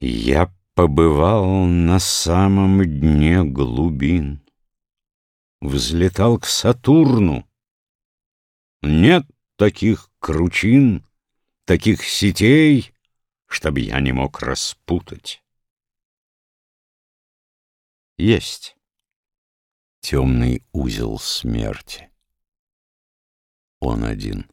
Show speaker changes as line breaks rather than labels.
Я побывал на самом дне глубин, Взлетал к Сатурну. Нет таких кручин, таких сетей, Чтоб я не мог распутать. Есть темный узел смерти. Он один.